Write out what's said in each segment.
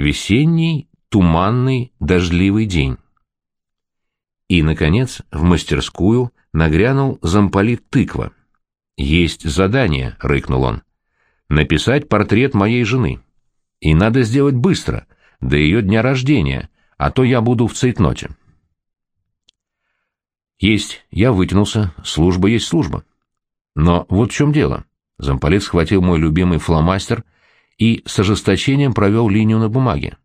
Весенний, туманный, дождливый день. И, наконец, в мастерскую нагрянул замполит тыква. «Есть задание», — рыкнул он. «Написать портрет моей жены. И надо сделать быстро, до ее дня рождения, а то я буду в цейтноте». «Есть, я вытянулся, служба есть служба». Но вот в чем дело. Замполит схватил мой любимый фломастер и с ожесточением провел линию на бумаге.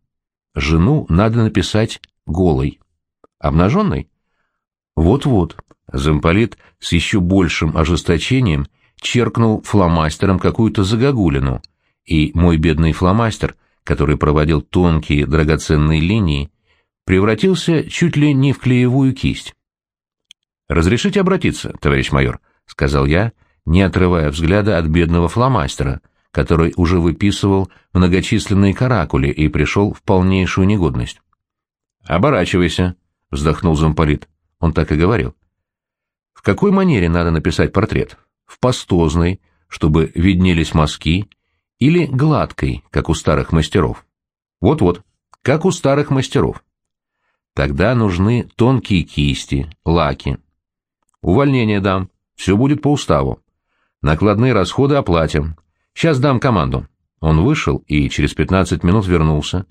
Жену надо написать голой. Обнаженной? Вот-вот. Замполит с еще большим ожесточением черкнул фломастером какую-то загогулину, и мой бедный фломастер, который проводил тонкие драгоценные линии, превратился чуть ли не в клеевую кисть. «Разрешите обратиться, товарищ майор?» — сказал я, не отрывая взгляда от бедного фломастера, который уже выписывал многочисленные каракули и пришел в полнейшую негодность. «Оборачивайся», — вздохнул замполит. Он так и говорил. «В какой манере надо написать портрет? В пастозной, чтобы виднелись мазки, или гладкой, как у старых мастеров? Вот-вот, как у старых мастеров. Тогда нужны тонкие кисти, лаки. Увольнение дам, все будет по уставу. Накладные расходы оплатим. Сейчас дам команду». Он вышел и через пятнадцать минут вернулся,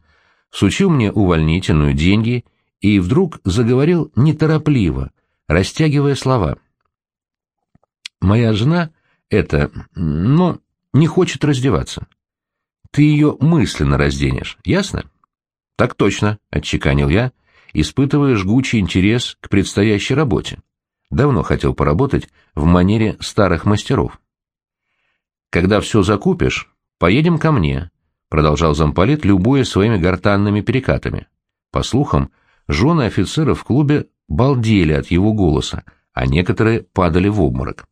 сучил мне увольнительную деньги и вдруг заговорил неторопливо, растягивая слова. «Моя жена это, ну, не хочет раздеваться. Ты ее мысленно разденешь, ясно?» «Так точно», — отчеканил я, испытывая жгучий интерес к предстоящей работе. Давно хотел поработать в манере старых мастеров. «Когда все закупишь, поедем ко мне», — продолжал замполит, любуя своими гортанными перекатами. По слухам, жены офицеров в клубе балдели от его голоса, а некоторые падали в обморок.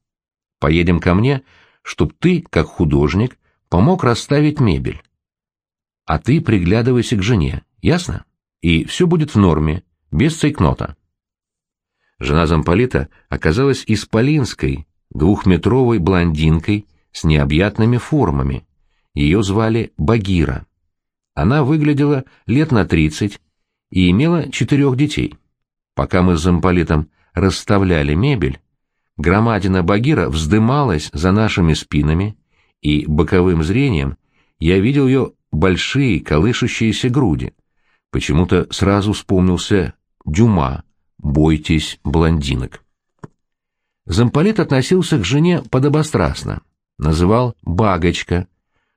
«Поедем ко мне, чтоб ты, как художник, помог расставить мебель. А ты приглядывайся к жене, ясно? И все будет в норме, без цейкнота». Жена замполита оказалась исполинской, двухметровой блондинкой с необъятными формами. Ее звали Багира. Она выглядела лет на тридцать и имела четырех детей. Пока мы с замполитом расставляли мебель, громадина Багира вздымалась за нашими спинами, и боковым зрением я видел ее большие колышущиеся груди. Почему-то сразу вспомнился Дюма, бойтесь блондинок. Замполит относился к жене подобострастно, называл «багочка»,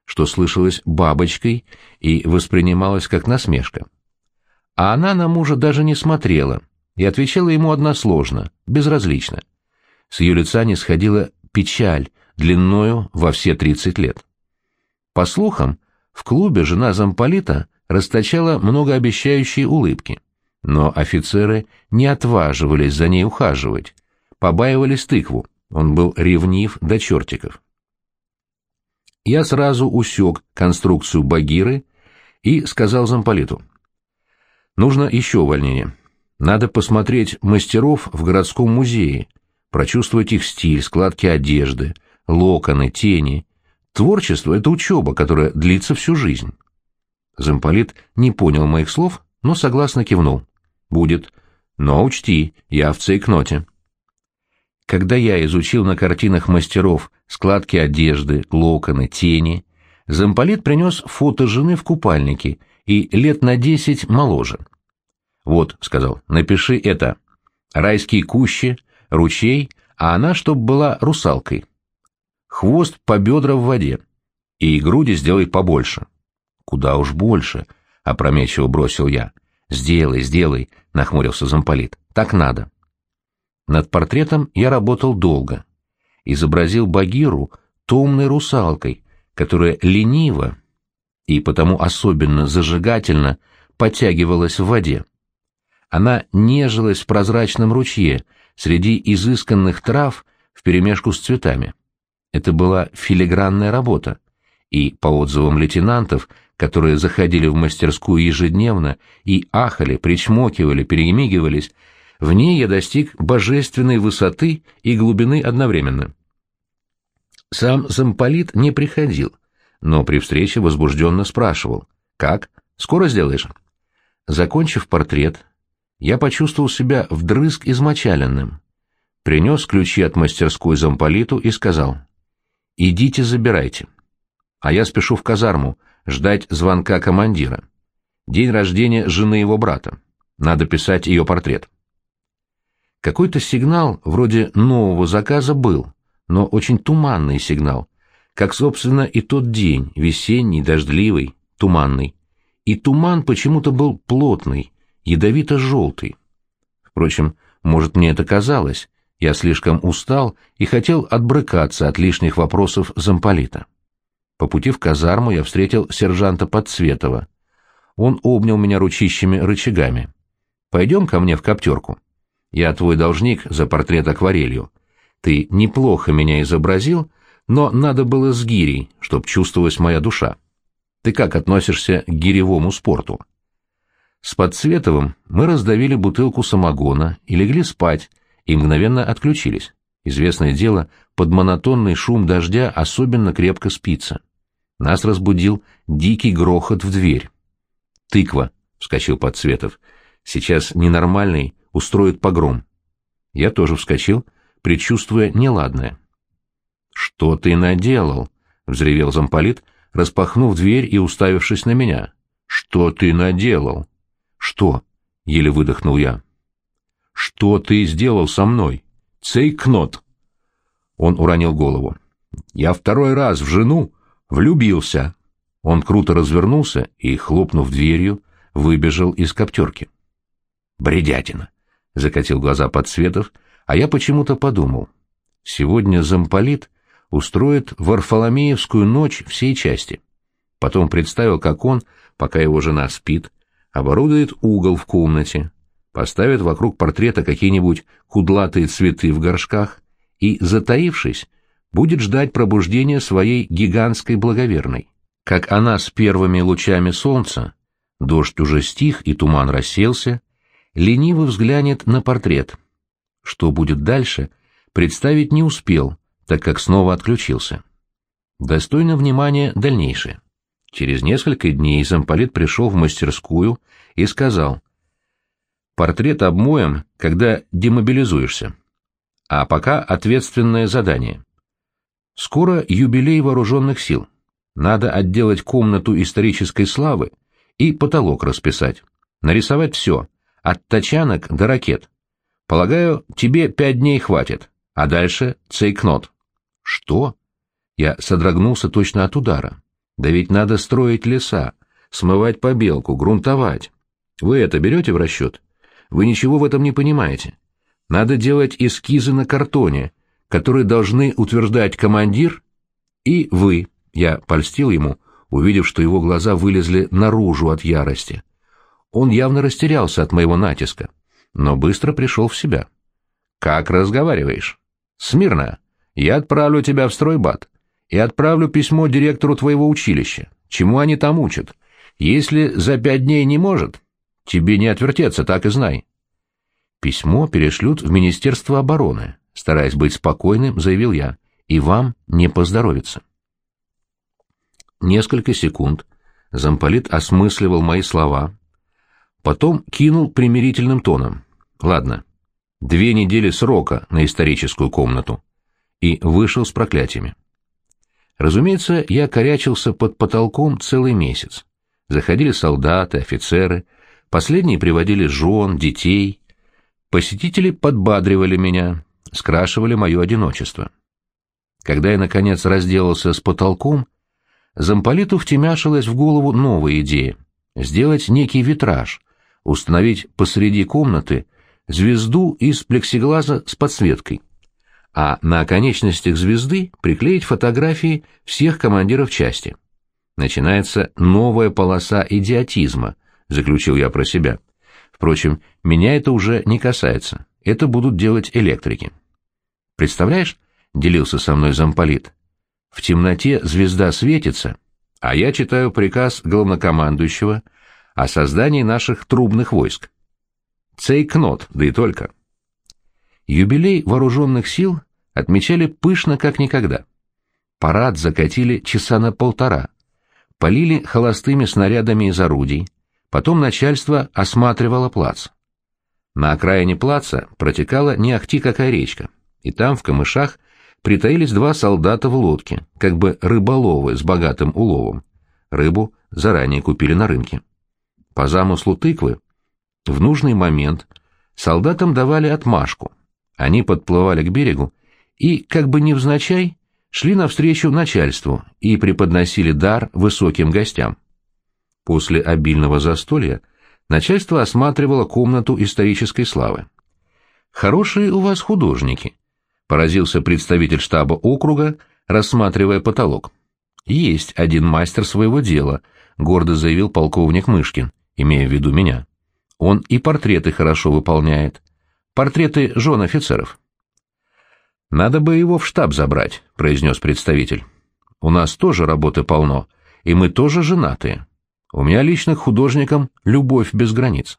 что слышалось «бабочкой» и воспринималось как насмешка. А она на мужа даже не смотрела и отвечала ему односложно, безразлично. С ее лица не сходила печаль, длиною во все тридцать лет. По слухам, в клубе жена замполита расточала многообещающие улыбки. Но офицеры не отваживались за ней ухаживать, побаивались тыкву, он был ревнив до чертиков. Я сразу усек конструкцию Багиры и сказал замполиту. Нужно еще увольнение. Надо посмотреть мастеров в городском музее, прочувствовать их стиль, складки одежды, локоны, тени. Творчество — это учеба, которая длится всю жизнь. Замполит не понял моих слов, но согласно кивнул. Будет. Но учти, я в цейкноте. Когда я изучил на картинах мастеров складки одежды, локоны, тени, замполит принес фото жены в купальнике и лет на десять моложе. «Вот», — сказал, — «напиши это. Райские кущи, ручей, а она чтоб была русалкой. Хвост по бедра в воде. И груди сделай побольше». «Куда уж больше», — опрометчиво бросил я. «Сделай, сделай», — нахмурился замполит. «Так надо». Над портретом я работал долго. Изобразил Багиру томной русалкой, которая лениво и потому особенно зажигательно подтягивалась в воде. Она нежилась в прозрачном ручье среди изысканных трав вперемешку с цветами. Это была филигранная работа, и, по отзывам лейтенантов, которые заходили в мастерскую ежедневно и ахали, причмокивали, перемигивались, в ней я достиг божественной высоты и глубины одновременно. Сам замполит не приходил, но при встрече возбужденно спрашивал «Как? Скоро сделаешь?» Закончив портрет, я почувствовал себя вдрызг измочаленным. Принес ключи от мастерской замполиту и сказал, «Идите забирайте. А я спешу в казарму, ждать звонка командира. День рождения жены его брата. Надо писать ее портрет». Какой-то сигнал вроде нового заказа был, но очень туманный сигнал, как, собственно, и тот день, весенний, дождливый, туманный. И туман почему-то был плотный, ядовито-желтый. Впрочем, может, мне это казалось, я слишком устал и хотел отбрыкаться от лишних вопросов замполита. По пути в казарму я встретил сержанта Подсветова. Он обнял меня ручищами-рычагами. «Пойдем ко мне в коптерку. Я твой должник за портрет акварелью. Ты неплохо меня изобразил, но надо было с гирей, чтоб чувствовалась моя душа. Ты как относишься к гиревому спорту?» С Подсветовым мы раздавили бутылку самогона и легли спать, и мгновенно отключились. Известное дело, под монотонный шум дождя особенно крепко спится. Нас разбудил дикий грохот в дверь. «Тыква», — вскочил Подсветов, — «сейчас ненормальный устроит погром». Я тоже вскочил, предчувствуя неладное. «Что ты наделал?» — взревел замполит, распахнув дверь и уставившись на меня. «Что ты наделал?» «Что?» — еле выдохнул я. «Что ты сделал со мной? Цейкнот!» Он уронил голову. «Я второй раз в жену влюбился!» Он круто развернулся и, хлопнув дверью, выбежал из коптерки. «Бредятина!» — закатил глаза подсветов, а я почему-то подумал. Сегодня замполит устроит Варфоломеевскую ночь всей части. Потом представил, как он, пока его жена спит, оборудует угол в комнате, поставит вокруг портрета какие-нибудь кудлатые цветы в горшках и, затаившись, будет ждать пробуждения своей гигантской благоверной. Как она с первыми лучами солнца, дождь уже стих и туман расселся, лениво взглянет на портрет. Что будет дальше, представить не успел, так как снова отключился. Достойно внимания дальнейшее. Через несколько дней замполит пришел в мастерскую и сказал, «Портрет обмоем, когда демобилизуешься. А пока ответственное задание. Скоро юбилей вооруженных сил. Надо отделать комнату исторической славы и потолок расписать. Нарисовать все, от тачанок до ракет. Полагаю, тебе пять дней хватит, а дальше цейкнот». «Что?» Я содрогнулся точно от удара. Да ведь надо строить леса, смывать побелку, грунтовать. Вы это берете в расчет? Вы ничего в этом не понимаете. Надо делать эскизы на картоне, которые должны утверждать командир и вы. Я польстил ему, увидев, что его глаза вылезли наружу от ярости. Он явно растерялся от моего натиска, но быстро пришел в себя. «Как разговариваешь?» «Смирно. Я отправлю тебя в стройбат и отправлю письмо директору твоего училища. Чему они там учат? Если за пять дней не может, тебе не отвертеться, так и знай. Письмо перешлют в Министерство обороны, стараясь быть спокойным, заявил я, и вам не поздоровится. Несколько секунд замполит осмысливал мои слова, потом кинул примирительным тоном. Ладно, две недели срока на историческую комнату. И вышел с проклятиями. Разумеется, я корячился под потолком целый месяц. Заходили солдаты, офицеры, последние приводили жен, детей. Посетители подбадривали меня, скрашивали мое одиночество. Когда я, наконец, разделался с потолком, замполиту втемяшилась в голову новая идея — сделать некий витраж, установить посреди комнаты звезду из плексиглаза с подсветкой а на оконечностях звезды приклеить фотографии всех командиров части. Начинается новая полоса идиотизма, заключил я про себя. Впрочем, меня это уже не касается. Это будут делать электрики. Представляешь, делился со мной замполит. В темноте звезда светится, а я читаю приказ главнокомандующего о создании наших трубных войск. Цейкнот, да и только. Юбилей вооруженных сил отмечали пышно как никогда. Парад закатили часа на полтора. полили холостыми снарядами из орудий, потом начальство осматривало плац. На окраине плаца протекала не ахти какая речка, и там, в камышах, притаились два солдата в лодке, как бы рыболовы с богатым уловом. Рыбу заранее купили на рынке. По замыслу тыквы, в нужный момент солдатам давали отмашку. Они подплывали к берегу и, как бы невзначай, шли навстречу начальству и преподносили дар высоким гостям. После обильного застолья начальство осматривало комнату исторической славы. «Хорошие у вас художники», — поразился представитель штаба округа, рассматривая потолок. «Есть один мастер своего дела», — гордо заявил полковник Мышкин, имея в виду меня. «Он и портреты хорошо выполняет. Портреты жен офицеров». «Надо бы его в штаб забрать», — произнес представитель. «У нас тоже работы полно, и мы тоже женатые. У меня лично к художникам любовь без границ».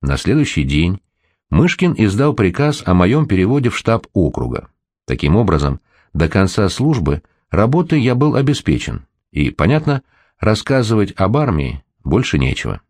На следующий день Мышкин издал приказ о моем переводе в штаб округа. Таким образом, до конца службы работы я был обеспечен, и, понятно, рассказывать об армии больше нечего.